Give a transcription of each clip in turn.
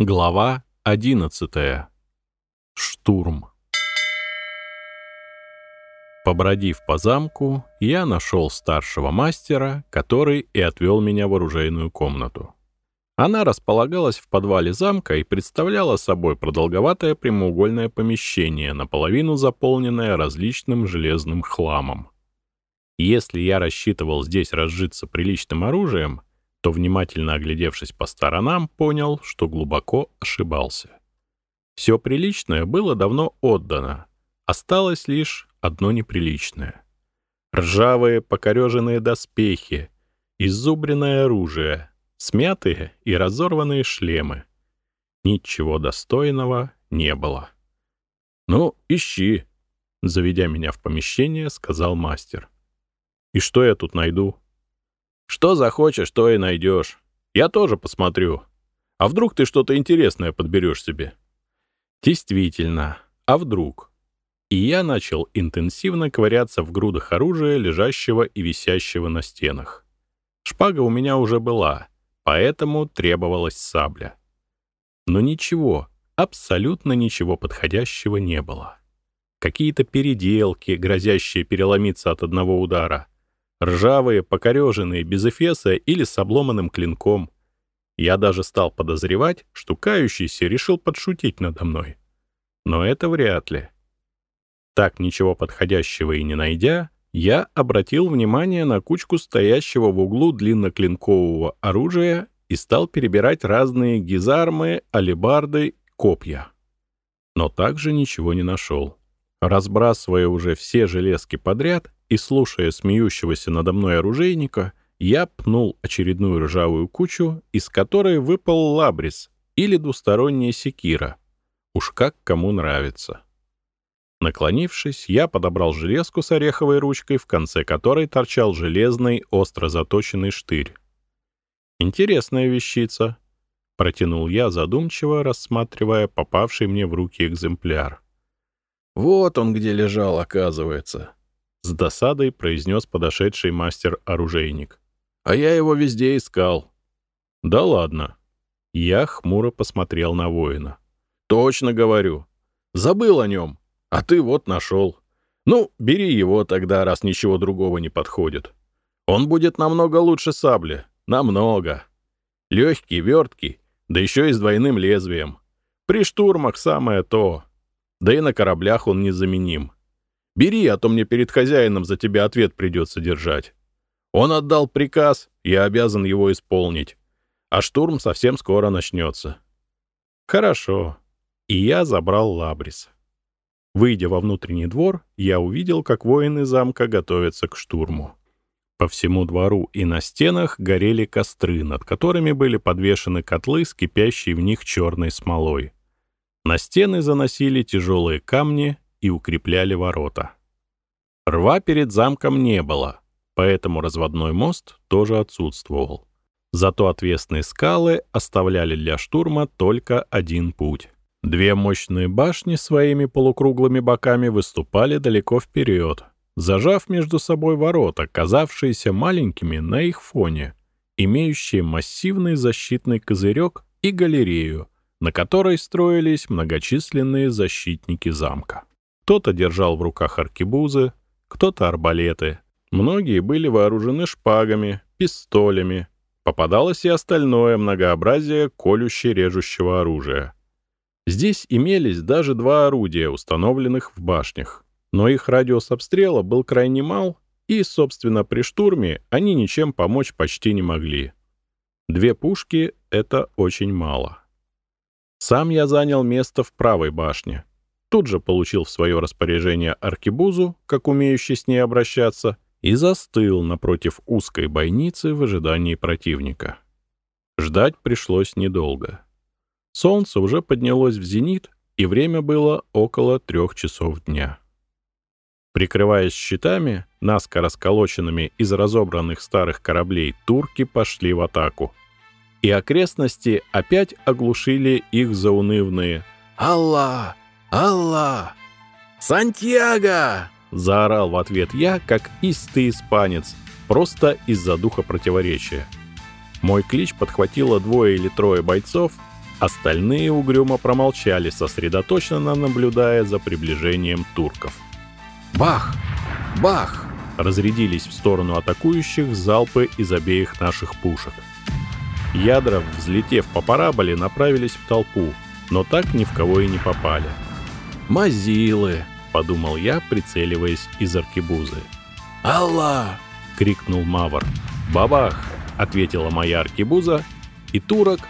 Глава 11. Штурм. Побродив по замку, я нашел старшего мастера, который и отвел меня в оружейную комнату. Она располагалась в подвале замка и представляла собой продолговатое прямоугольное помещение, наполовину заполненное различным железным хламом. Если я рассчитывал здесь разжиться приличным оружием — то, внимательно оглядевшись по сторонам, понял, что глубоко ошибался. Все приличное было давно отдано, осталось лишь одно неприличное. Ржавые покореженные доспехи, изубренное оружие, смятые и разорванные шлемы. Ничего достойного не было. «Ну, ищи», — заведя меня в помещение, сказал мастер. «И что я тут найду?» Что захочешь, то и найдешь. Я тоже посмотрю. А вдруг ты что-то интересное подберешь себе? Действительно, а вдруг? И я начал интенсивно ковыряться в грудах оружия, лежащего и висящего на стенах. Шпага у меня уже была, поэтому требовалась сабля. Но ничего, абсолютно ничего подходящего не было. Какие-то переделки, грозящие переломиться от одного удара — Ржавые, покореженные, без эфеса или с обломанным клинком. Я даже стал подозревать, что кающийся решил подшутить надо мной. Но это вряд ли. Так, ничего подходящего и не найдя, я обратил внимание на кучку стоящего в углу длинноклинкового оружия и стал перебирать разные гизармы, алебарды, копья. Но также ничего не нашел. Разбрасывая уже все железки подряд, и, слушая смеющегося надо мной оружейника, я пнул очередную ржавую кучу, из которой выпал лабрис или двусторонняя секира. Уж как кому нравится. Наклонившись, я подобрал железку с ореховой ручкой, в конце которой торчал железный, остро заточенный штырь. «Интересная вещица», — протянул я задумчиво, рассматривая попавший мне в руки экземпляр. «Вот он где лежал, оказывается», с досадой произнес подошедший мастер-оружейник. «А я его везде искал». «Да ладно». Я хмуро посмотрел на воина. «Точно говорю. Забыл о нем. А ты вот нашел. Ну, бери его тогда, раз ничего другого не подходит. Он будет намного лучше сабли. Намного. Легкий, верткий, да еще и с двойным лезвием. При штурмах самое то. Да и на кораблях он незаменим. Бери, а то мне перед хозяином за тебя ответ придется держать. Он отдал приказ, я обязан его исполнить. А штурм совсем скоро начнется. Хорошо. И я забрал Лабрис. Выйдя во внутренний двор, я увидел, как воины замка готовятся к штурму. По всему двору и на стенах горели костры, над которыми были подвешены котлы с кипящей в них черной смолой. На стены заносили тяжелые камни и укрепляли ворота. Рва перед замком не было, поэтому разводной мост тоже отсутствовал. Зато отвесные скалы оставляли для штурма только один путь. Две мощные башни своими полукруглыми боками выступали далеко вперед, зажав между собой ворота, казавшиеся маленькими на их фоне, имеющие массивный защитный козырек и галерею, на которой строились многочисленные защитники замка. Кто-то держал в руках аркебузы, кто-то арбалеты. Многие были вооружены шпагами, пистолями. Попадалось и остальное многообразие колюще-режущего оружия. Здесь имелись даже два орудия, установленных в башнях. Но их радиус обстрела был крайне мал, и, собственно, при штурме они ничем помочь почти не могли. Две пушки — это очень мало. Сам я занял место в правой башне тут же получил в свое распоряжение аркебузу, как умеющий с ней обращаться, и застыл напротив узкой бойницы в ожидании противника. Ждать пришлось недолго. Солнце уже поднялось в зенит, и время было около трех часов дня. Прикрываясь щитами, наскоро сколоченными из разобранных старых кораблей, турки пошли в атаку. И окрестности опять оглушили их заунывные «Аллах! «Алла! Сантьяго!» — заорал в ответ я, как истый испанец, просто из-за духа противоречия. Мой клич подхватило двое или трое бойцов, Остальные угрюмо промолчали, сосредоточенно наблюдая за приближением турков. Бах! Бах! Разрядились в сторону атакующих залпы из обеих наших пушек. Ядра, взлетев по параболе, направились в толпу, но так ни в кого и не попали. «Мазилы!» — подумал я, прицеливаясь из аркебузы. «Алла!» — крикнул Мавр. «Бабах!» — ответила моя аркебуза, и турок,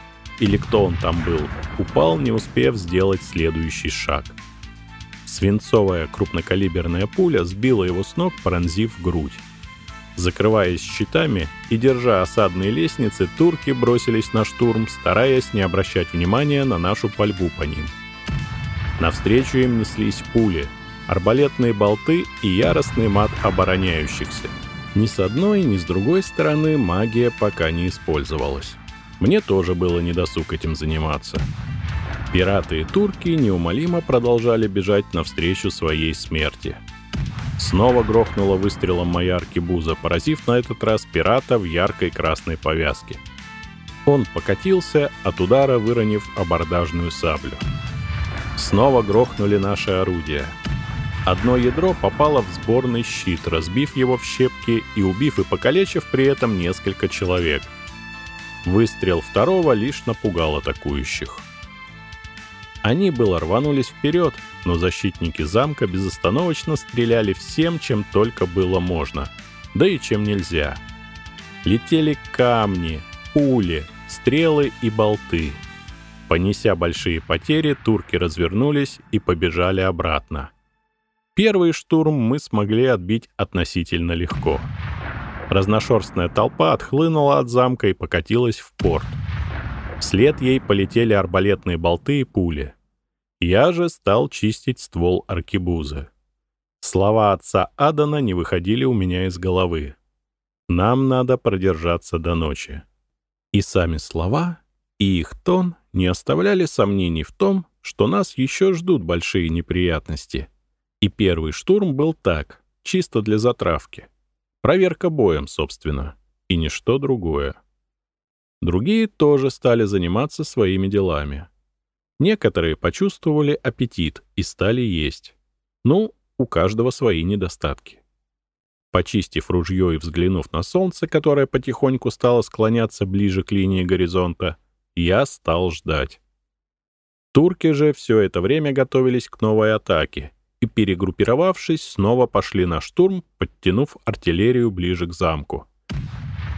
или кто он там был, упал, не успев сделать следующий шаг. Свинцовая крупнокалиберная пуля сбила его с ног, пронзив грудь. Закрываясь щитами и держа осадные лестницы, турки бросились на штурм, стараясь не обращать внимания на нашу пальбу по ним. Навстречу им неслись пули, арбалетные болты и яростный мат обороняющихся. Ни с одной, ни с другой стороны магия пока не использовалась. Мне тоже было недосуг этим заниматься. Пираты и турки неумолимо продолжали бежать навстречу своей смерти. Снова грохнула выстрелом моя аркебуза, поразив на этот раз пирата в яркой красной повязке. Он покатился, от удара выронив абордажную саблю. Снова грохнули наши орудия. Одно ядро попало в сборный щит, разбив его в щепки и убив и покалечив при этом несколько человек. Выстрел второго лишь напугал атакующих. Они было рванулись вперед, но защитники замка безостановочно стреляли всем, чем только было можно, да и чем нельзя. Летели камни, пули, стрелы и болты — Понеся большие потери, турки развернулись и побежали обратно. Первый штурм мы смогли отбить относительно легко. Разношерстная толпа отхлынула от замка и покатилась в порт. Вслед ей полетели арбалетные болты и пули. Я же стал чистить ствол аркебузы. Слова отца Адана не выходили у меня из головы. Нам надо продержаться до ночи. И сами слова, и их тон не оставляли сомнений в том, что нас еще ждут большие неприятности. И первый штурм был так, чисто для затравки. Проверка боем, собственно, и ничто другое. Другие тоже стали заниматься своими делами. Некоторые почувствовали аппетит и стали есть. Ну, у каждого свои недостатки. Почистив ружье и взглянув на солнце, которое потихоньку стало склоняться ближе к линии горизонта, я стал ждать. Турки же все это время готовились к новой атаке и, перегруппировавшись, снова пошли на штурм, подтянув артиллерию ближе к замку.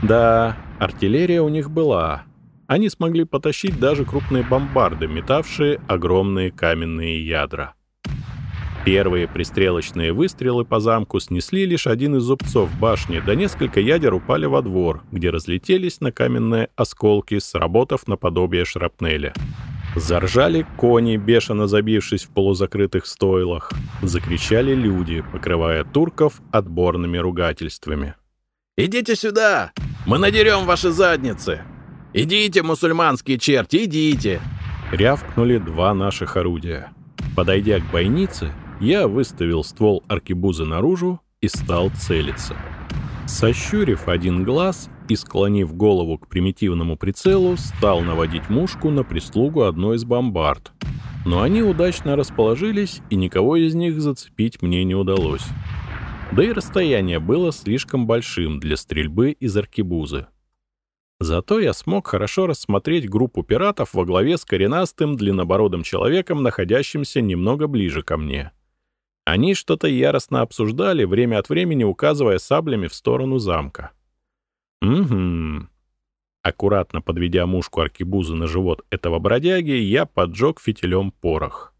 Да, артиллерия у них была. Они смогли потащить даже крупные бомбарды, метавшие огромные каменные ядра. Первые пристрелочные выстрелы по замку снесли лишь один из зубцов башни, да несколько ядер упали во двор, где разлетелись на каменные осколки, сработав наподобие шрапнеля. Заржали кони, бешено забившись в полузакрытых стойлах. Закричали люди, покрывая турков отборными ругательствами. «Идите сюда! Мы надерем ваши задницы! Идите, мусульманские черти, идите!» Рявкнули два наших орудия. Подойдя к бойнице, я выставил ствол аркебузы наружу и стал целиться. Сощурив один глаз и склонив голову к примитивному прицелу, стал наводить мушку на прислугу одной из бомбард. Но они удачно расположились, и никого из них зацепить мне не удалось. Да и расстояние было слишком большим для стрельбы из аркебузы. Зато я смог хорошо рассмотреть группу пиратов во главе с коренастым длиннобородым человеком, находящимся немного ближе ко мне. Они что-то яростно обсуждали, время от времени указывая саблями в сторону замка. Угу. Аккуратно подведя мушку аркебузы на живот этого бродяги, я поджег фитилем порох.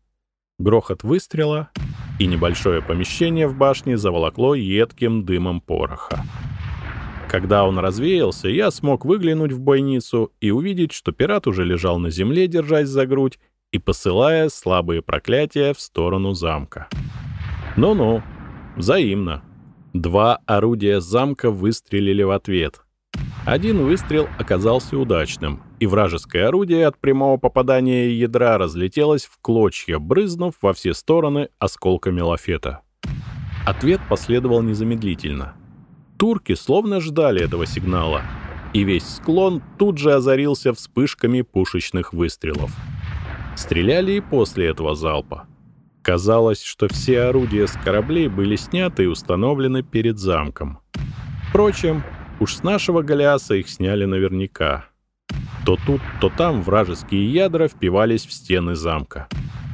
Грохот выстрела, и небольшое помещение в башне заволокло едким дымом пороха. Когда он развеялся, я смог выглянуть в бойницу и увидеть, что пират уже лежал на земле, держась за грудь и посылая слабые проклятия в сторону замка. Ну-ну, взаимно. Два орудия замка выстрелили в ответ. Один выстрел оказался удачным, и вражеское орудие от прямого попадания ядра разлетелось в клочья, брызнув во все стороны осколками лафета. Ответ последовал незамедлительно. Турки словно ждали этого сигнала. и весь склон тут же озарился вспышками пушечных выстрелов. Стреляли и после этого залпа. Казалось, что все орудия с кораблей были сняты и установлены перед замком. Впрочем, уж с нашего Голиаса их сняли наверняка. То тут, то там вражеские ядра впивались в стены замка.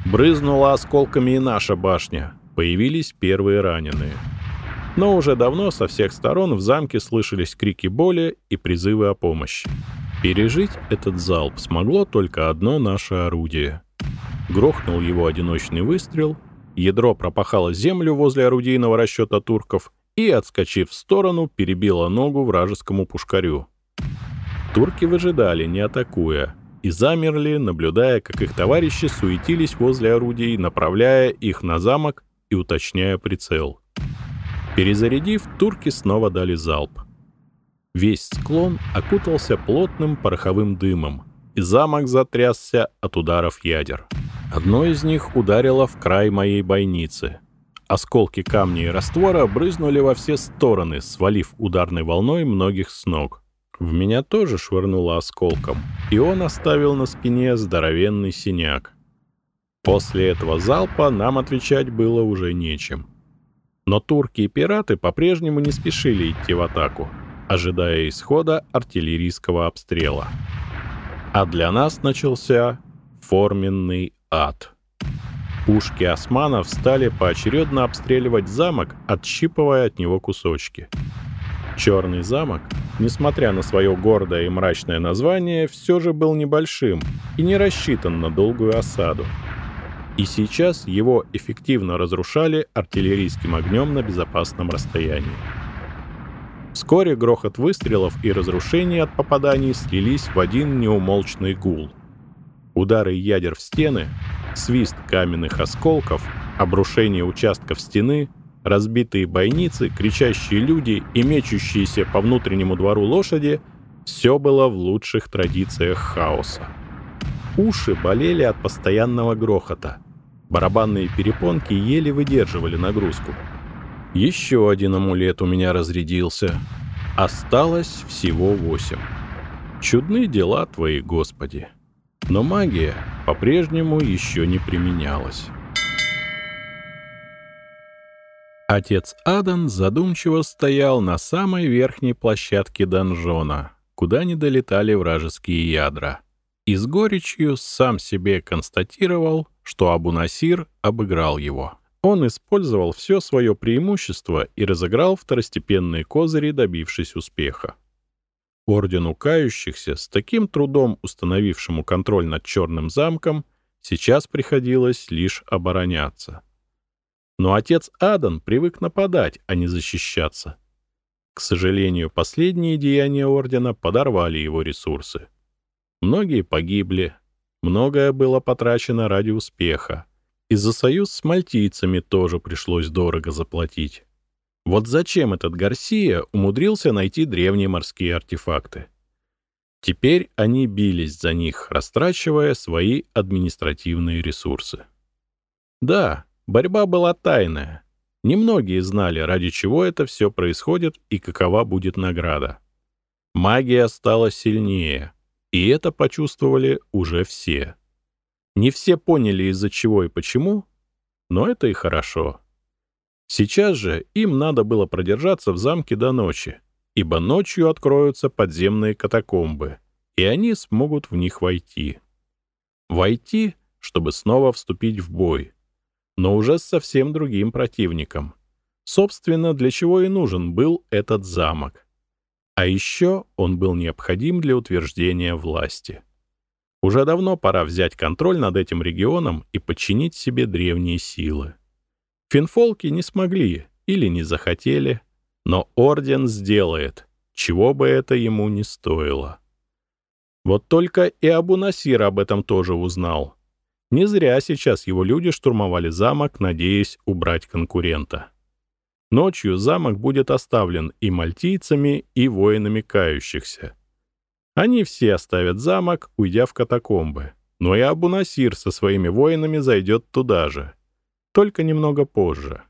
Брызнула осколками и наша башня. Появились первые раненые. Но уже давно со всех сторон в замке слышались крики боли и призывы о помощи. Пережить этот залп смогло только одно наше орудие. Грохнул его одиночный выстрел, ядро пропахало землю возле орудийного расчета турков и, отскочив в сторону, перебило ногу вражескому пушкарю. Турки выжидали, не атакуя, и замерли, наблюдая, как их товарищи суетились возле орудий, направляя их на замок и уточняя прицел. Перезарядив, турки снова дали залп. Весь склон окутался плотным пороховым дымом, и замок затрясся от ударов ядер. Одно из них ударило в край моей бойницы. Осколки камня и раствора брызнули во все стороны, свалив ударной волной многих с ног. В меня тоже швырнуло осколком, и он оставил на спине здоровенный синяк. После этого залпа нам отвечать было уже нечем. Но турки и пираты по-прежнему не спешили идти в атаку, ожидая исхода артиллерийского обстрела. А для нас начался форменный ад. Пушки османов стали поочередно обстреливать замок, отщипывая от него кусочки. Черный замок, несмотря на свое гордое и мрачное название, все же был небольшим и не рассчитан на долгую осаду и сейчас его эффективно разрушали артиллерийским огнем на безопасном расстоянии. Вскоре грохот выстрелов и разрушений от попаданий слились в один неумолчный гул. Удары ядер в стены, свист каменных осколков, обрушение участков стены, разбитые бойницы, кричащие люди и мечущиеся по внутреннему двору лошади — все было в лучших традициях хаоса. Уши болели от постоянного грохота — Барабанные перепонки еле выдерживали нагрузку. Еще один амулет у меня разрядился. Осталось всего восемь. Чудны дела твои, Господи. Но магия по-прежнему еще не применялась. Отец Адан задумчиво стоял на самой верхней площадке донжона, куда не долетали вражеские ядра. И с горечью сам себе констатировал, что Абу-Насир обыграл его. Он использовал все свое преимущество и разыграл второстепенные козыри, добившись успеха. Ордену кающихся, с таким трудом установившему контроль над Черным замком, сейчас приходилось лишь обороняться. Но отец Адан привык нападать, а не защищаться. К сожалению, последние деяния Ордена подорвали его ресурсы. Многие погибли, Многое было потрачено ради успеха. И за союз с мальтийцами тоже пришлось дорого заплатить. Вот зачем этот Гарсия умудрился найти древние морские артефакты? Теперь они бились за них, растрачивая свои административные ресурсы. Да, борьба была тайная. Немногие знали, ради чего это все происходит и какова будет награда. Магия стала сильнее, и это почувствовали уже все. Не все поняли, из-за чего и почему, но это и хорошо. Сейчас же им надо было продержаться в замке до ночи, ибо ночью откроются подземные катакомбы, и они смогут в них войти. Войти, чтобы снова вступить в бой, но уже с совсем другим противником. Собственно, для чего и нужен был этот замок. А еще он был необходим для утверждения власти. Уже давно пора взять контроль над этим регионом и подчинить себе древние силы. Финфолки не смогли или не захотели, но Орден сделает, чего бы это ему не стоило. Вот только и Абу-Насир об этом тоже узнал. Не зря сейчас его люди штурмовали замок, надеясь убрать конкурента. Ночью замок будет оставлен и мальтийцами, и воинами кающихся. Они все оставят замок, уйдя в катакомбы. Но и Абу-Насир со своими воинами зайдет туда же. Только немного позже.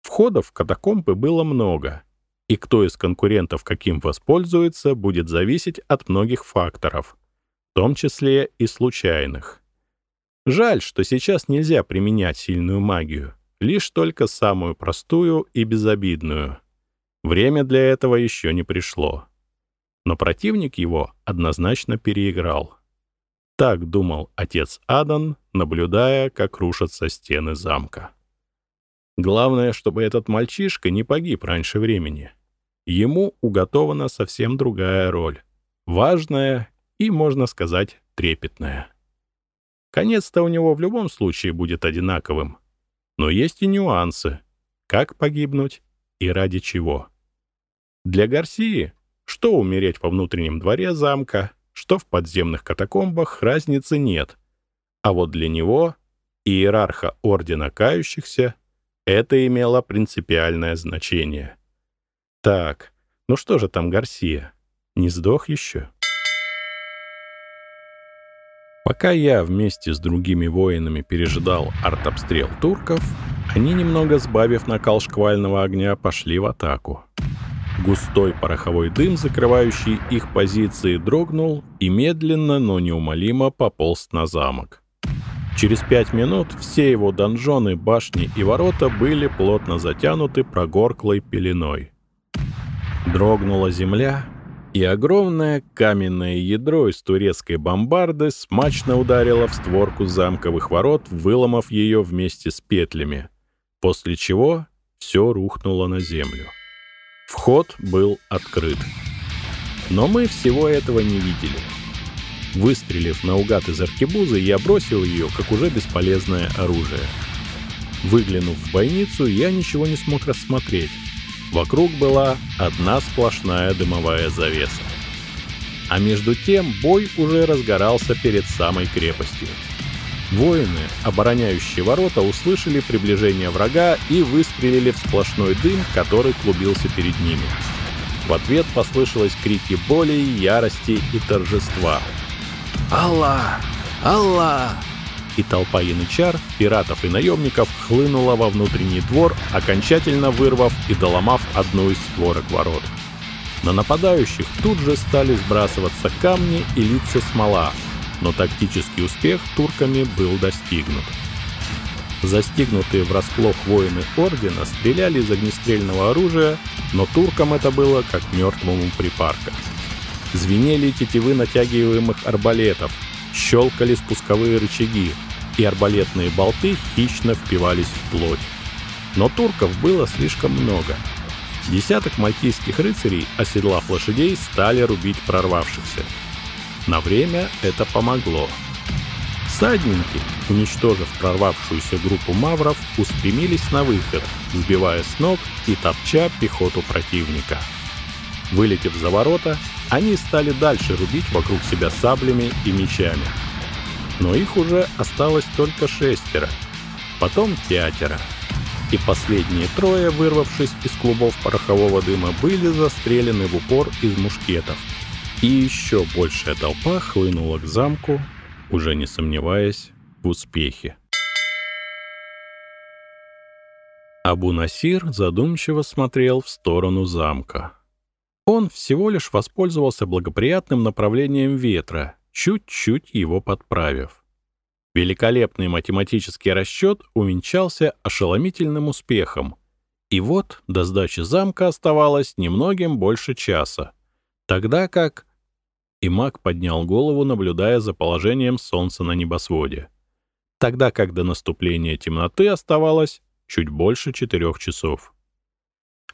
Входов в катакомбы было много. и кто из конкурентов каким воспользуется, будет зависеть от многих факторов, в том числе и случайных. Жаль, что сейчас нельзя применять сильную магию, лишь только самую простую и безобидную. Время для этого еще не пришло. Но противник его однозначно переиграл. Так думал отец Адан, наблюдая, как рушатся стены замка. Главное, чтобы этот мальчишка не погиб раньше времени. Ему уготована совсем другая роль. Важная и, можно сказать, трепетная. Конец-то у него в любом случае будет одинаковым. Но есть и нюансы. Как погибнуть и ради чего. Для Гарсии, что умереть во внутреннем дворе замка, что в подземных катакомбах, разницы нет. А вот для него, иерарха Ордена Кающихся, это имело принципиальное значение. Так, ну что же там Гарсия? Не сдох еще? Пока я вместе с другими воинами пережидал артобстрел турков, они, немного сбавив накал шквального огня, пошли в атаку. Густой пороховой дым, закрывающий их позиции, дрогнул и медленно, но неумолимо пополз на замок. Через пять минут все его донжоны, башни и ворота были плотно затянуты прогорклой пеленой. Дрогнула земля, и огромное каменное ядро из турецкой бомбарды смачно ударило в створку замковых ворот, выломав ее вместе с петлями, после чего все рухнуло на землю. Вход был открыт. Но мы всего этого не видели. Выстрелив наугад из аркебузы, я бросил ее, как уже бесполезное оружие. Выглянув в бойницу, я ничего не смог рассмотреть. Вокруг была одна сплошная дымовая завеса. А между тем бой уже разгорался перед самой крепостью. Воины, обороняющие ворота, услышали приближение врага и выстрелили в сплошной дым, который клубился перед ними. В ответ послышалось крики боли, ярости и торжества — «Аллах! Аллах!» И толпа янычар, пиратов и наемников хлынула во внутренний двор, окончательно вырвав и доломав одну из створок ворот. На нападающих тут же стали сбрасываться камни и литься смола, но тактический успех турками был достигнут. Застигнутые врасплох воины Ордена стреляли из огнестрельного оружия, но туркам это было как мертвому припарка. Звенели тетивы натягиваемых арбалетов, щелкали спусковые рычаги, и арбалетные болты хищно впивались в плоть. Но турков было слишком много. Десяток мальтийских рыцарей, оседлав лошадей, стали рубить прорвавшихся. На время это помогло. Всадники, уничтожив прорвавшуюся группу мавров, устремились на выход, сбивая с ног и топча пехоту противника. Вылетев за ворота, они стали дальше рубить вокруг себя саблями и мечами. Но их уже осталось только шестеро, потом пятеро. И последние трое, вырвавшись из клубов порохового дыма, были застрелены в упор из мушкетов. И еще большая толпа хлынула к замку, уже не сомневаясь в успехе. Абу Насир задумчиво смотрел в сторону замка. Он всего лишь воспользовался благоприятным направлением ветра, чуть-чуть его подправив. Великолепный математический расчет увенчался ошеломительным успехом. И вот до сдачи замка оставалось немногим больше часа. Тогда как... И маг поднял голову, наблюдая за положением солнца на небосводе. Тогда как до наступления темноты оставалось чуть больше четырех часов.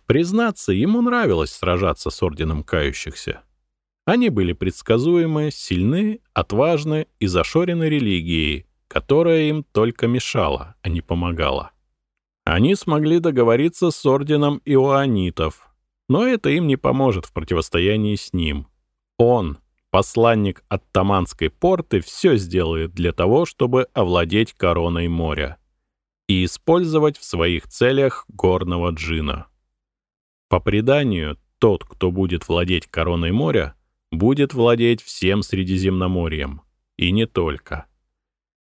Признаться, ему нравилось сражаться с Орденом Кающихся. Они были предсказуемы, сильны, отважны и зашорены религией, которая им только мешала, а не помогала. Они смогли договориться с Орденом Иоанитов, но это им не поможет в противостоянии с ним. Он, посланник от Таманской порты, все сделает для того, чтобы овладеть короной моря и использовать в своих целях горного джина. По преданию, тот, кто будет владеть короной моря, будет владеть всем Средиземноморьем. И не только.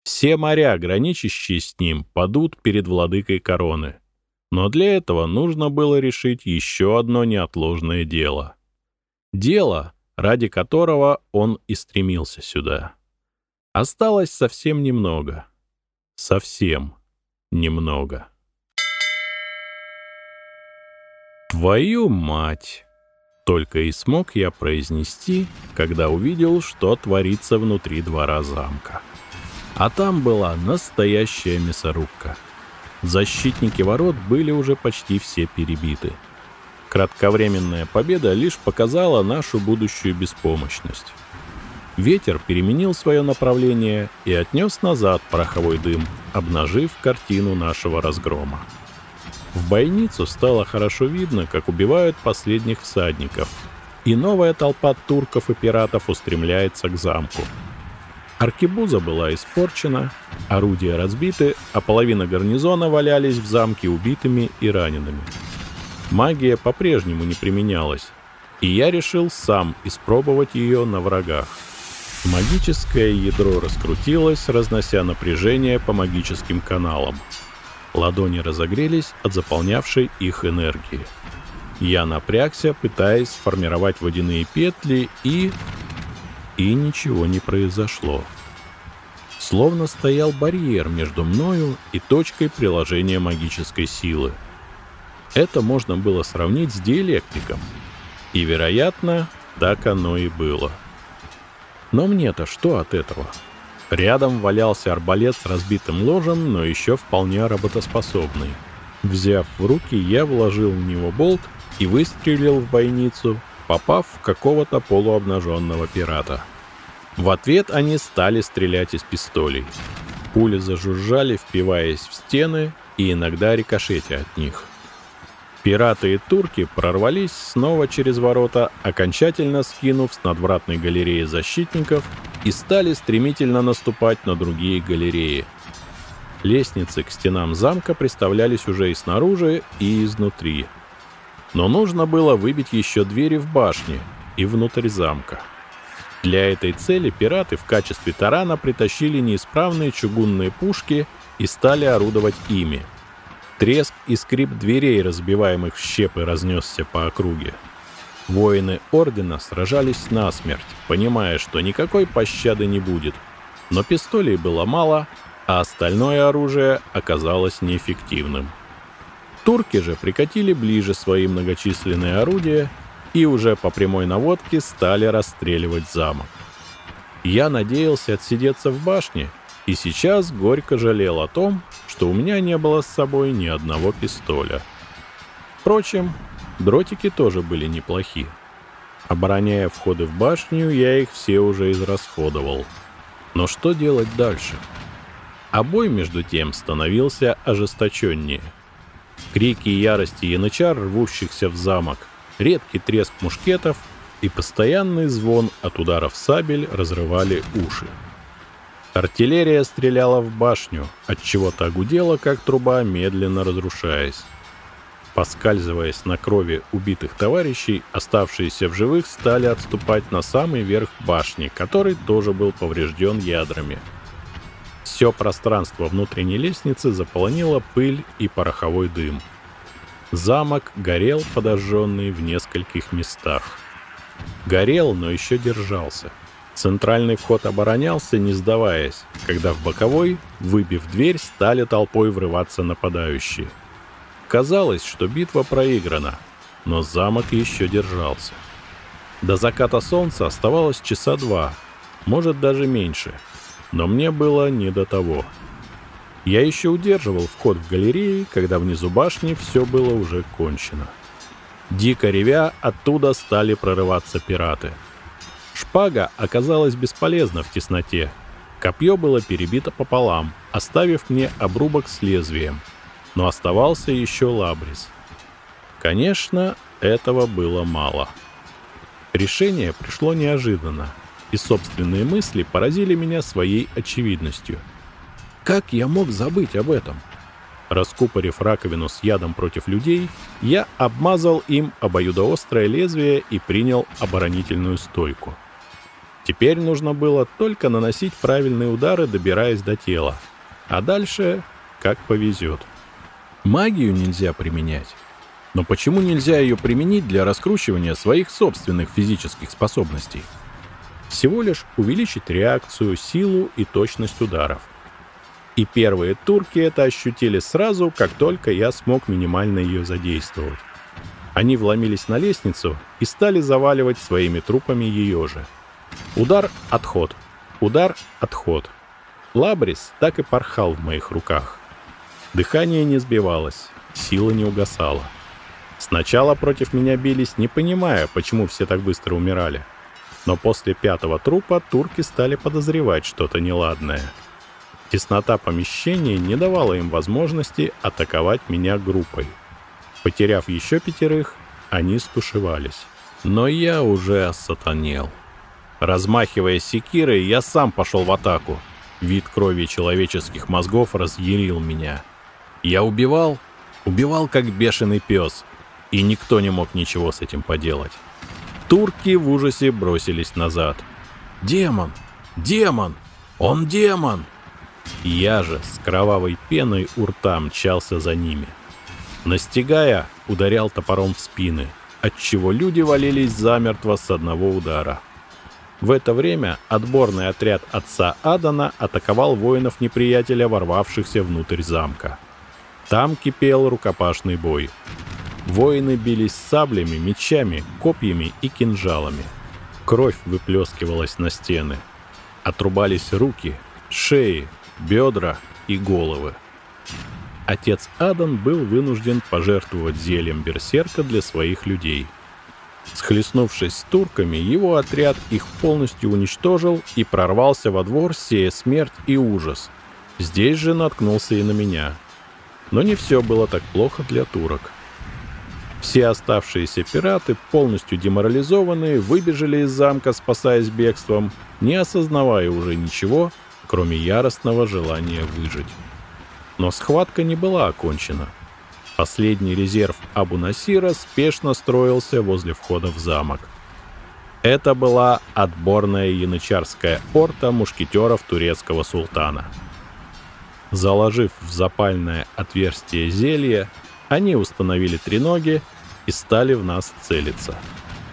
Все моря, граничащие с ним, падут перед владыкой короны. Но для этого нужно было решить еще одно неотложное дело. Дело, ради которого он и стремился сюда. Осталось совсем немного. Совсем немного. «Твою мать!» Только и смог я произнести, когда увидел, что творится внутри двора замка. А там была настоящая мясорубка. Защитники ворот были уже почти все перебиты. Кратковременная победа лишь показала нашу будущую беспомощность. Ветер переменил свое направление и отнес назад пороховой дым, обнажив картину нашего разгрома. В бойницу стало хорошо видно, как убивают последних всадников, и новая толпа турков и пиратов устремляется к замку. Аркебуза была испорчена, орудия разбиты, а половина гарнизона валялись в замке убитыми и ранеными. Магия по-прежнему не применялась, и я решил сам испробовать ее на врагах. Магическое ядро раскрутилось, разнося напряжение по магическим каналам. Ладони разогрелись от заполнявшей их энергии. Я напрягся, пытаясь сформировать водяные петли, и... И ничего не произошло. Словно стоял барьер между мною и точкой приложения магической силы. Это можно было сравнить с диэлектриком. И, вероятно, так оно и было. Но мне-то что от этого? — Рядом валялся арбалет с разбитым ложем, но еще вполне работоспособный. Взяв в руки, я вложил в него болт и выстрелил в бойницу, попав в какого-то полуобнаженного пирата. В ответ они стали стрелять из пистолей. Пули зажужжали, впиваясь в стены и иногда рикошетя от них. Пираты и турки прорвались снова через ворота, окончательно скинув с надвратной галереи защитников и стали стремительно наступать на другие галереи. Лестницы к стенам замка представлялись уже и снаружи, и изнутри. Но нужно было выбить еще двери в башне и внутрь замка. Для этой цели пираты в качестве тарана притащили неисправные чугунные пушки и стали орудовать ими. Треск и скрип дверей, разбиваемых в щепы, разнесся по округе. Воины Ордена сражались насмерть, понимая, что никакой пощады не будет. Но пистолей было мало, а остальное оружие оказалось неэффективным. Турки же прикатили ближе свои многочисленные орудия и уже по прямой наводке стали расстреливать замок. Я надеялся отсидеться в башне, и сейчас горько жалел о том, что у меня не было с собой ни одного пистоля. Впрочем, Дротики тоже были неплохи. Обороняя входы в башню, я их все уже израсходовал. Но что делать дальше? А бой, между тем, становился ожесточеннее. Крики ярости янычар, рвущихся в замок, редкий треск мушкетов и постоянный звон от ударов сабель разрывали уши. Артиллерия стреляла в башню, от чего то гудела, как труба, медленно разрушаясь. Поскальзываясь на крови убитых товарищей, оставшиеся в живых стали отступать на самый верх башни, который тоже был поврежден ядрами. Все пространство внутренней лестницы заполонило пыль и пороховой дым. Замок горел подожженный в нескольких местах. Горел, но еще держался. Центральный вход оборонялся, не сдаваясь, когда в боковой, выбив дверь, стали толпой врываться нападающие. Казалось, что битва проиграна, но замок еще держался. До заката солнца оставалось часа два, может даже меньше, но мне было не до того. Я еще удерживал вход в галереи, когда внизу башни все было уже кончено. Дико ревя, оттуда стали прорываться пираты. Шпага оказалась бесполезна в тесноте. Копье было перебито пополам, оставив мне обрубок с лезвием — но оставался еще Лабрис. Конечно, этого было мало. Решение пришло неожиданно, и собственные мысли поразили меня своей очевидностью. Как я мог забыть об этом? Раскупорив раковину с ядом против людей, я обмазал им обоюдоострое лезвие и принял оборонительную стойку. Теперь нужно было только наносить правильные удары, добираясь до тела. А дальше как повезет. Магию нельзя применять. Но почему нельзя ее применить для раскручивания своих собственных физических способностей? Всего лишь увеличить реакцию, силу и точность ударов. И первые турки это ощутили сразу, как только я смог минимально ее задействовать. Они вломились на лестницу и стали заваливать своими трупами ее же. Удар — отход. Удар — отход. Лабрис так и порхал в моих руках. Дыхание не сбивалось, сила не угасала. Сначала против меня бились, не понимая, почему все так быстро умирали. Но после пятого трупа турки стали подозревать что-то неладное. Теснота помещения не давала им возможности атаковать меня группой. Потеряв еще пятерых, они стушевались. Но я уже осатанел. Размахивая секирой, я сам пошел в атаку. Вид крови человеческих мозгов разъярил меня. Я убивал, убивал как бешеный пес, и никто не мог ничего с этим поделать. Турки в ужасе бросились назад. «Демон! Демон! Он демон!» Я же с кровавой пеной у рта мчался за ними. Настигая, ударял топором в спины, отчего люди валились замертво с одного удара. В это время отборный отряд отца Адана атаковал воинов неприятеля, ворвавшихся внутрь замка. Там кипел рукопашный бой. Воины бились саблями, мечами, копьями и кинжалами. Кровь выплескивалась на стены. Отрубались руки, шеи, бедра и головы. Отец Адан был вынужден пожертвовать зельем берсерка для своих людей. Схлестнувшись с турками, его отряд их полностью уничтожил и прорвался во двор, сея смерть и ужас. Здесь же наткнулся и на меня. Но не все было так плохо для турок. Все оставшиеся пираты, полностью деморализованные, выбежали из замка, спасаясь бегством, не осознавая уже ничего, кроме яростного желания выжить. Но схватка не была окончена. Последний резерв Абу-Насира спешно строился возле входа в замок. Это была отборная янычарская орта мушкетеров турецкого султана. Заложив в запальное отверстие зелье, они установили треноги и стали в нас целиться.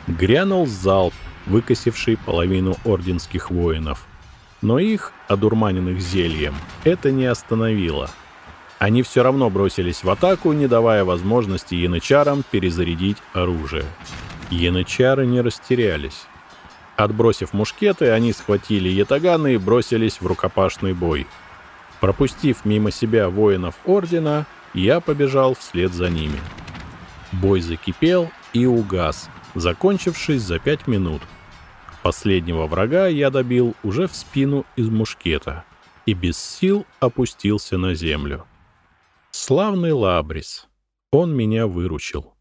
Грянул залп, выкосивший половину орденских воинов. Но их, одурманенных зельем, это не остановило — они все равно бросились в атаку, не давая возможности янычарам перезарядить оружие. Янычары не растерялись. Отбросив мушкеты, они схватили ятаганы и бросились в рукопашный бой. Пропустив мимо себя воинов Ордена, я побежал вслед за ними. Бой закипел и угас, закончившись за пять минут. Последнего врага я добил уже в спину из мушкета и без сил опустился на землю. Славный Лабрис. Он меня выручил.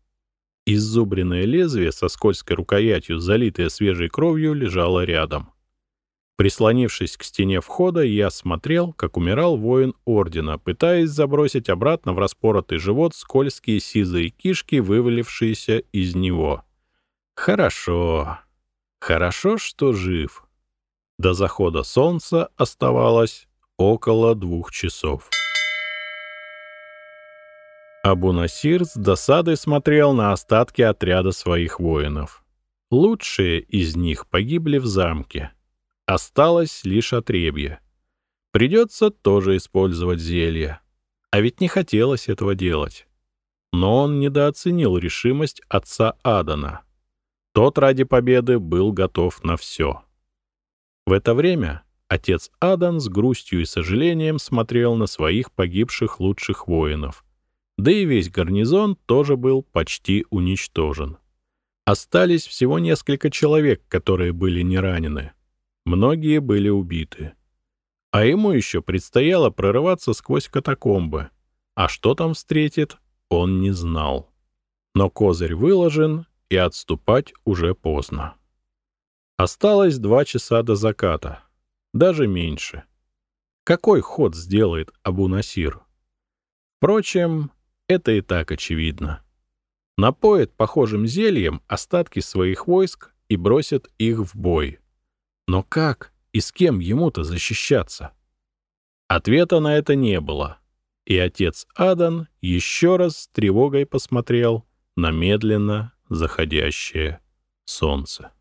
Иззубренное лезвие со скользкой рукоятью, залитое свежей кровью, лежало рядом. Прислонившись к стене входа, я смотрел, как умирал воин Ордена, пытаясь забросить обратно в распоротый живот скользкие сизые кишки, вывалившиеся из него. Хорошо. Хорошо, что жив. До захода солнца оставалось около двух часов. Абу-Насир с досадой смотрел на остатки отряда своих воинов. Лучшие из них погибли в замке. Осталось лишь отребье. Придется тоже использовать зелье. А ведь не хотелось этого делать. Но он недооценил решимость отца Адана. Тот ради победы был готов на все. В это время отец Адан с грустью и сожалением смотрел на своих погибших лучших воинов — да и весь гарнизон тоже был почти уничтожен. Остались всего несколько человек, которые были не ранены. Многие были убиты. А ему еще предстояло прорываться сквозь катакомбы. А что там встретит, он не знал. Но козырь выложен, и отступать уже поздно. Осталось два часа до заката. Даже меньше. Какой ход сделает Абу-Насир? Впрочем, это и так очевидно. Напоит похожим зельем остатки своих войск и бросит их в бой. Но как и с кем ему-то защищаться? Ответа на это не было. И отец Адан еще раз с тревогой посмотрел на медленно заходящее солнце.